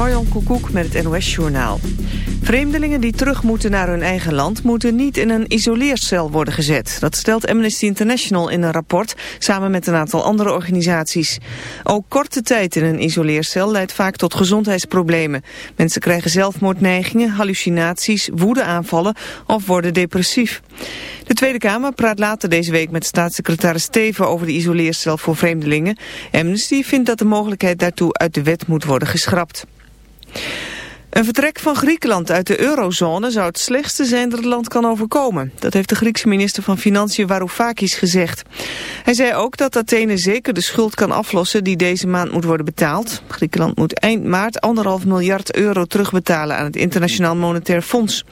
Marjan Koekoek met het NOS-journaal. Vreemdelingen die terug moeten naar hun eigen land... moeten niet in een isoleercel worden gezet. Dat stelt Amnesty International in een rapport... samen met een aantal andere organisaties. Ook korte tijd in een isoleercel leidt vaak tot gezondheidsproblemen. Mensen krijgen zelfmoordneigingen, hallucinaties, woedeaanvallen... of worden depressief. De Tweede Kamer praat later deze week met staatssecretaris Steven... over de isoleercel voor vreemdelingen. Amnesty vindt dat de mogelijkheid daartoe uit de wet moet worden geschrapt. Een vertrek van Griekenland uit de eurozone zou het slechtste zijn dat het land kan overkomen. Dat heeft de Griekse minister van Financiën Varoufakis gezegd. Hij zei ook dat Athene zeker de schuld kan aflossen die deze maand moet worden betaald. Griekenland moet eind maart anderhalf miljard euro terugbetalen aan het Internationaal Monetair Fonds.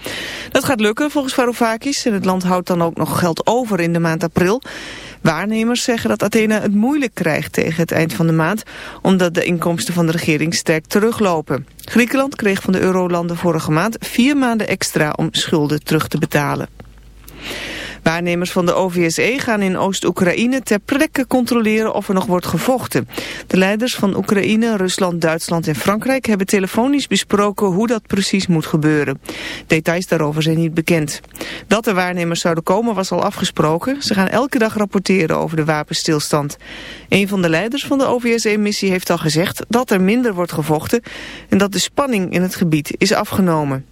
Dat gaat lukken volgens Varoufakis en het land houdt dan ook nog geld over in de maand april. Waarnemers zeggen dat Athene het moeilijk krijgt tegen het eind van de maand, omdat de inkomsten van de regering sterk teruglopen. Griekenland kreeg van de eurolanden vorige maand vier maanden extra om schulden terug te betalen. Waarnemers van de OVSE gaan in Oost-Oekraïne ter plekke controleren of er nog wordt gevochten. De leiders van Oekraïne, Rusland, Duitsland en Frankrijk hebben telefonisch besproken hoe dat precies moet gebeuren. Details daarover zijn niet bekend. Dat de waarnemers zouden komen was al afgesproken. Ze gaan elke dag rapporteren over de wapenstilstand. Een van de leiders van de OVSE-missie heeft al gezegd dat er minder wordt gevochten en dat de spanning in het gebied is afgenomen.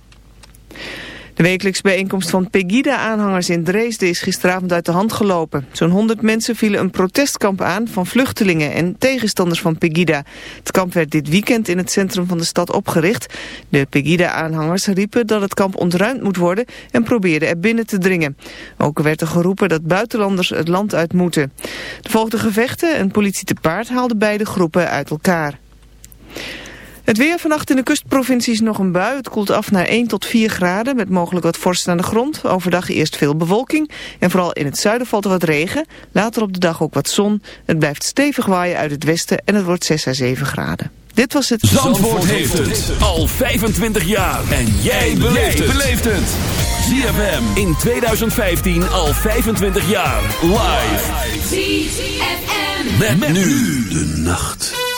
De wekelijks bijeenkomst van Pegida-aanhangers in Dresden is gisteravond uit de hand gelopen. Zo'n 100 mensen vielen een protestkamp aan van vluchtelingen en tegenstanders van Pegida. Het kamp werd dit weekend in het centrum van de stad opgericht. De Pegida-aanhangers riepen dat het kamp ontruimd moet worden en probeerden er binnen te dringen. Ook werd er geroepen dat buitenlanders het land uit moeten. Er volgden gevechten en politie te paard haalde beide groepen uit elkaar. Het weer vannacht in de kustprovincies nog een bui. Het koelt af naar 1 tot 4 graden met mogelijk wat vorst aan de grond. Overdag eerst veel bewolking en vooral in het zuiden valt er wat regen. Later op de dag ook wat zon. Het blijft stevig waaien uit het westen en het wordt 6 à 7 graden. Dit was het... Zandvoort, Zandvoort heeft het al 25 jaar. En jij beleeft het. ZFM in 2015 al 25 jaar. Live. ZFM. met nu de nacht.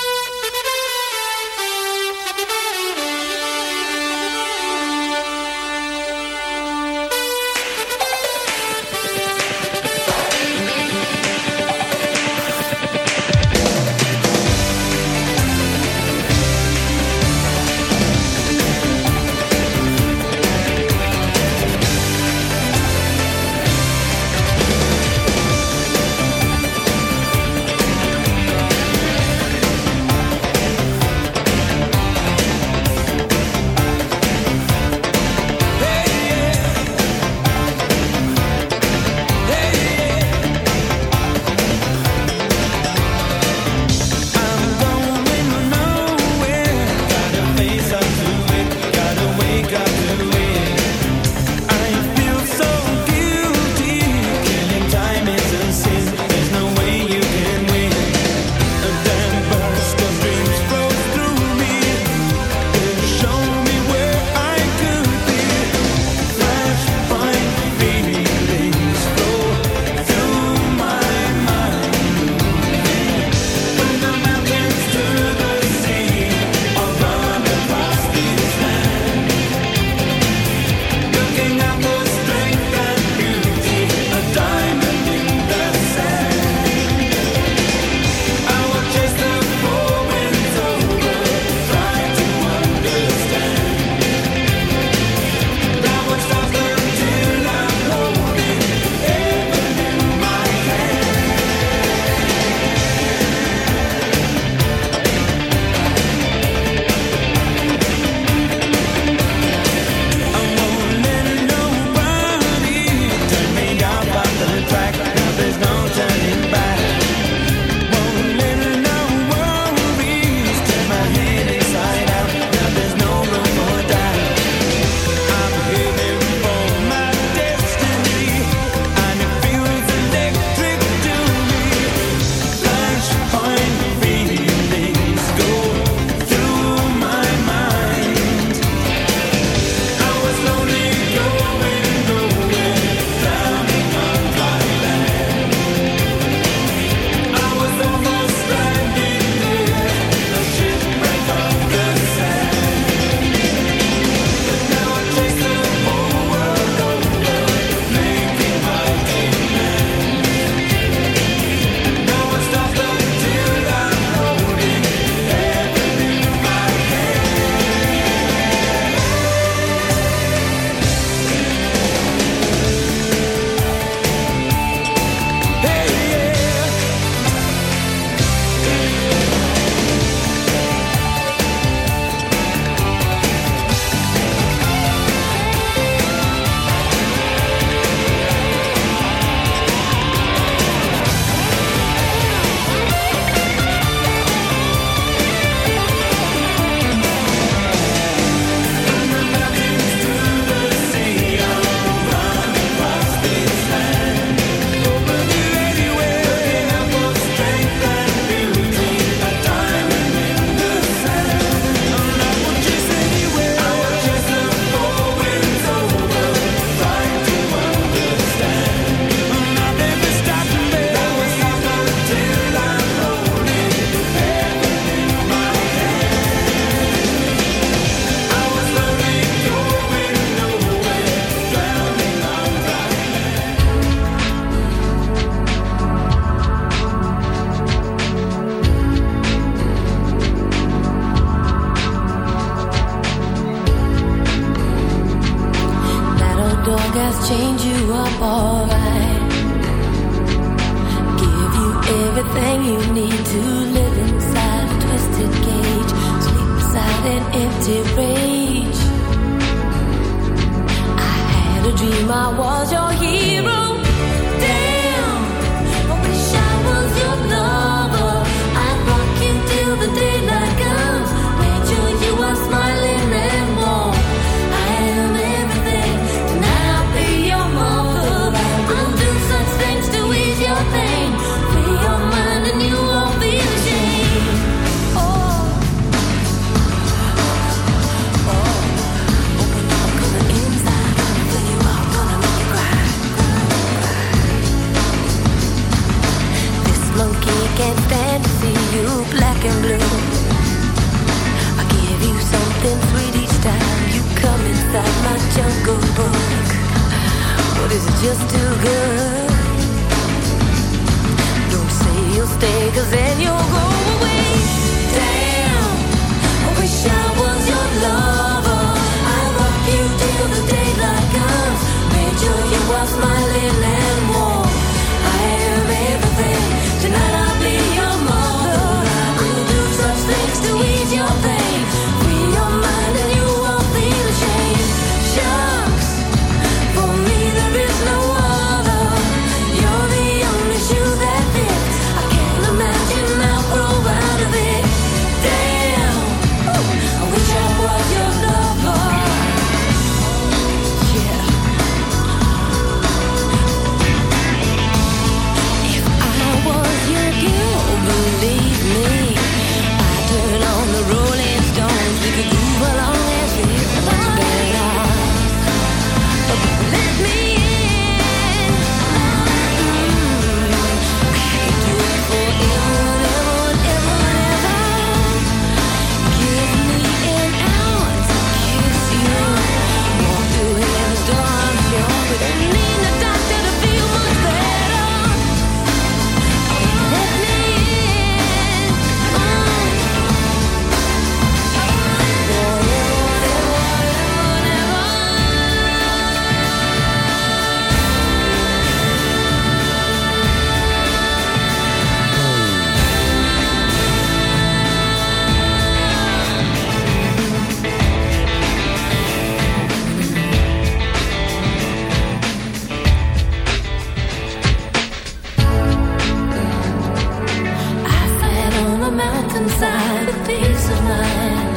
inside a piece of mind.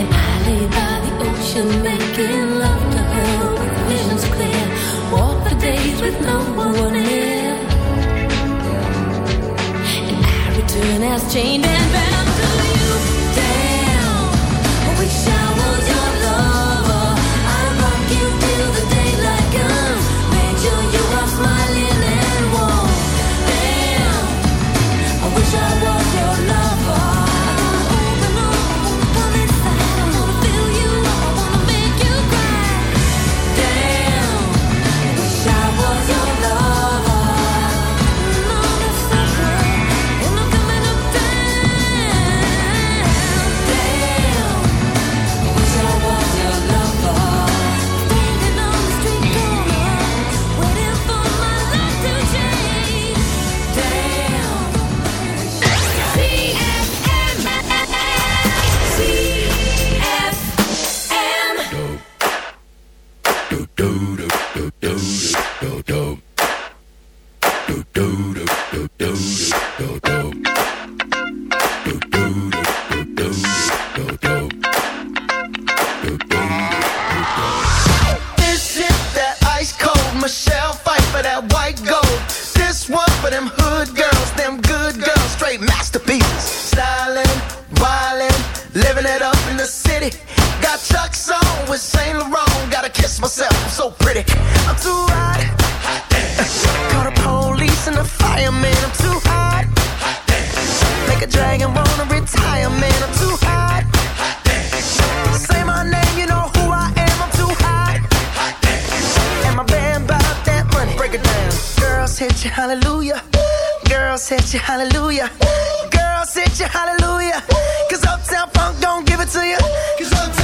And I lay by the ocean making love to her with visions clear. Walk the days with no one near. And I return as chained and bound. your hallelujah. Girl, sit you hallelujah. Cause Uptown Funk don't give it to you. Cause Uptown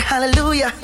hallelujah.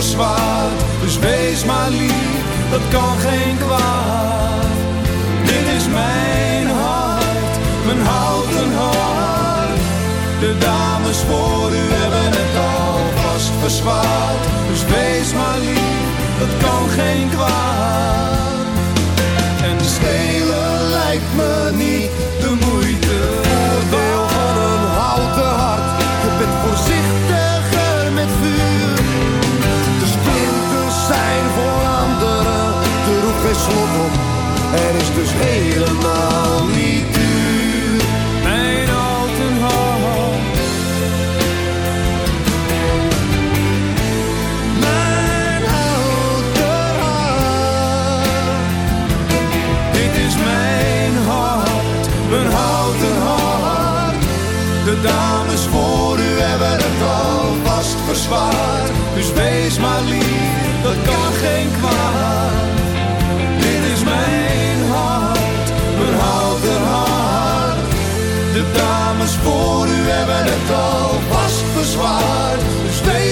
dus wees maar lief, dat kan geen kwaad. Dit is mijn hart, mijn houten hart. De dames voor u hebben het alvast verzwaard. Dus wees maar lief, dat kan geen kwaad. En stelen lijkt me niet er is dus helemaal niet duur. Mijn houten hart. Mijn houten hart. Dit is mijn hart, mijn houten hart. De dames voor u hebben het alvast verzwaard.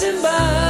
passing by.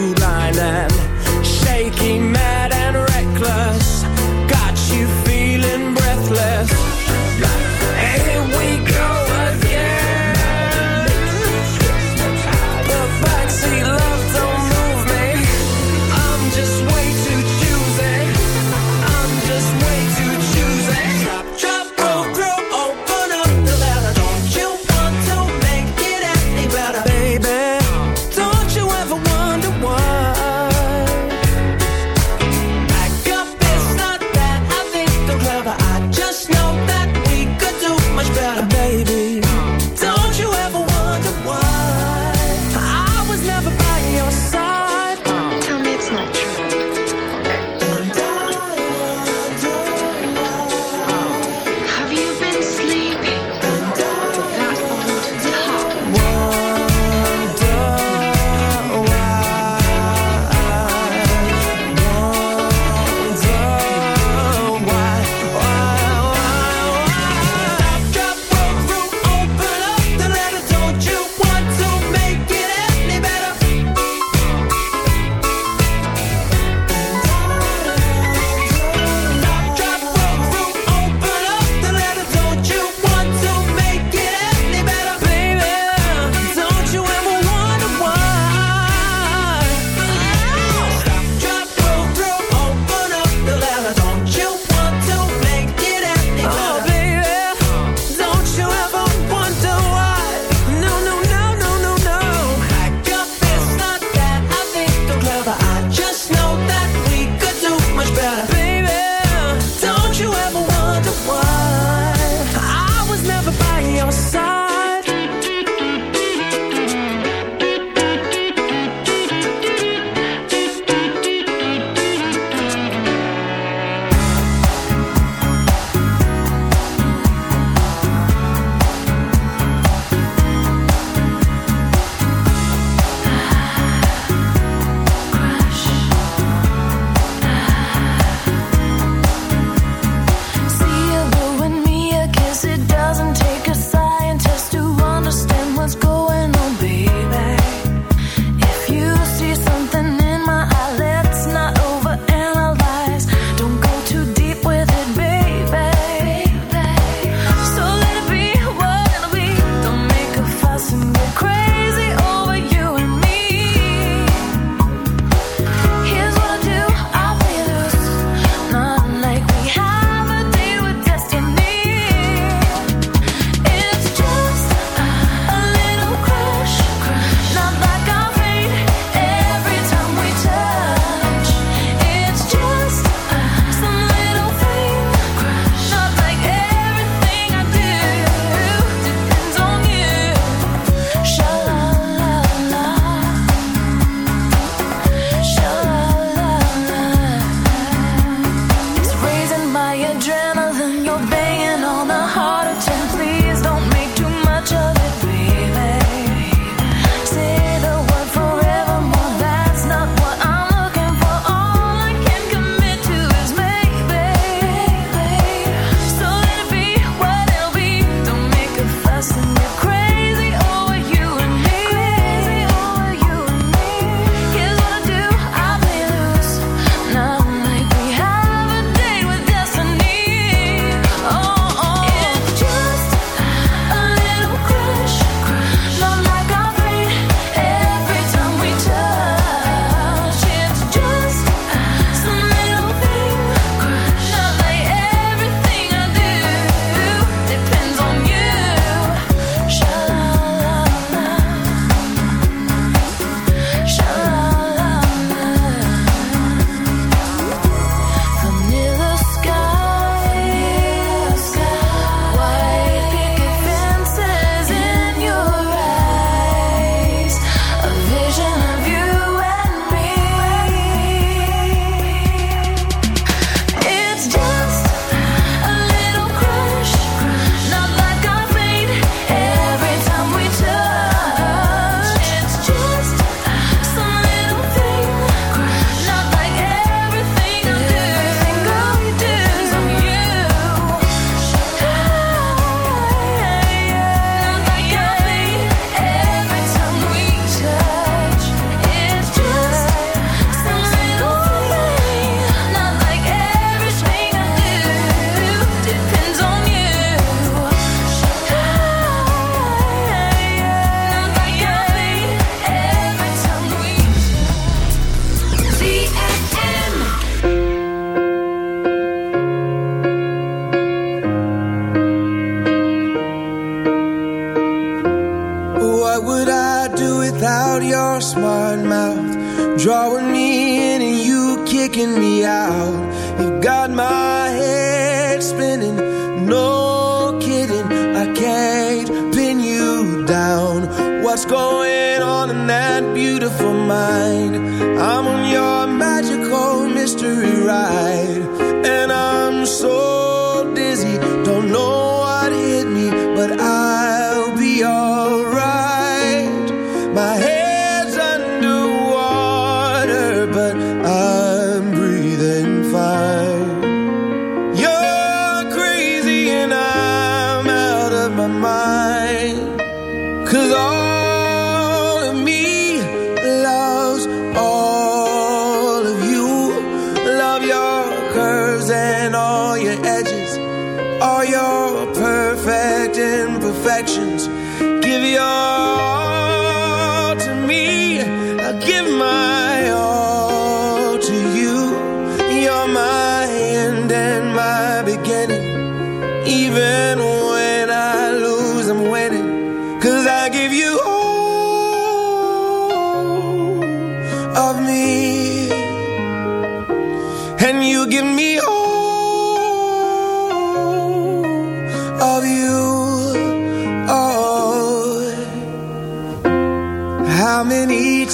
crazy.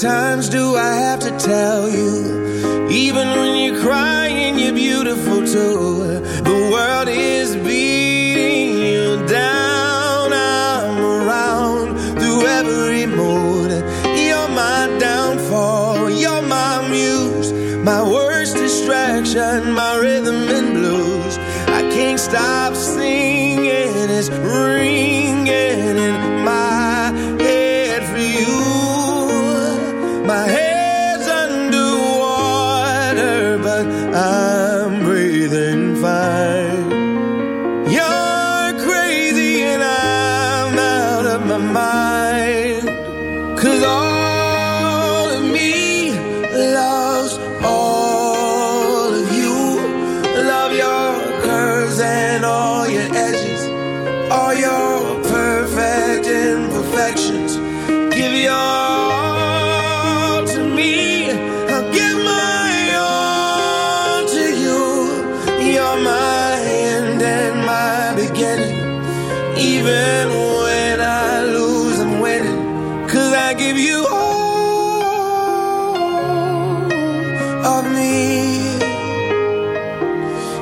times do I have to tell you? Even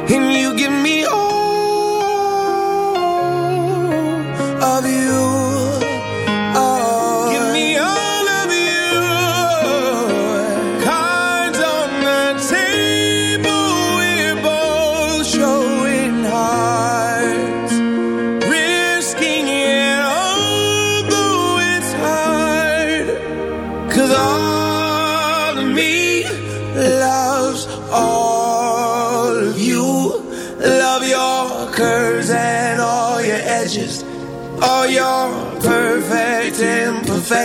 You give me all of you.